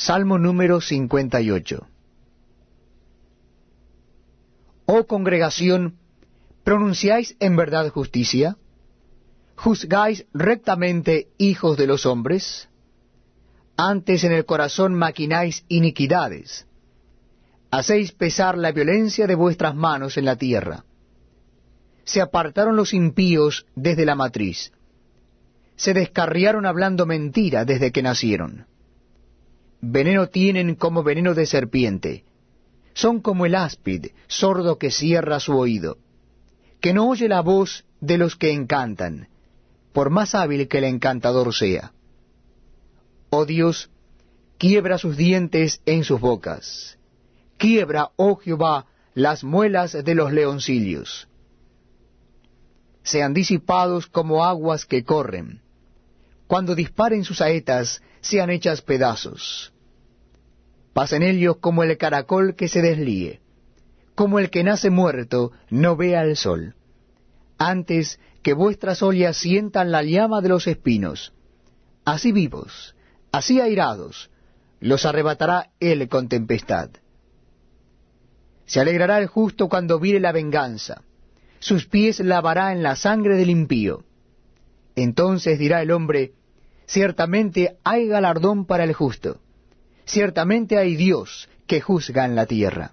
Salmo número 58 Oh congregación, ¿pronunciáis en verdad justicia? ¿Juzgáis rectamente hijos de los hombres? Antes en el corazón maquináis iniquidades. Hacéis pesar la violencia de vuestras manos en la tierra. Se apartaron los impíos desde la matriz. Se descarriaron hablando mentira desde que nacieron. Veneno tienen como veneno de serpiente. Son como el áspid, sordo que cierra su oído, que no oye la voz de los que encantan, por más hábil que el encantador sea. Oh Dios, quiebra sus dientes en sus bocas. Quiebra, oh Jehová, las muelas de los leoncillos. Sean disipados como aguas que corren. Cuando disparen sus saetas, sean hechas pedazos. Pasen ellos como el caracol que se deslíe, como el que nace muerto no vea el sol. Antes que vuestras ollas sientan la llama de los espinos, así vivos, así airados, los arrebatará él con tempestad. Se alegrará el justo cuando vire la venganza, sus pies lavará en la sangre del impío. Entonces dirá el hombre, ciertamente hay galardón para el justo, ciertamente hay Dios que juzga en la tierra.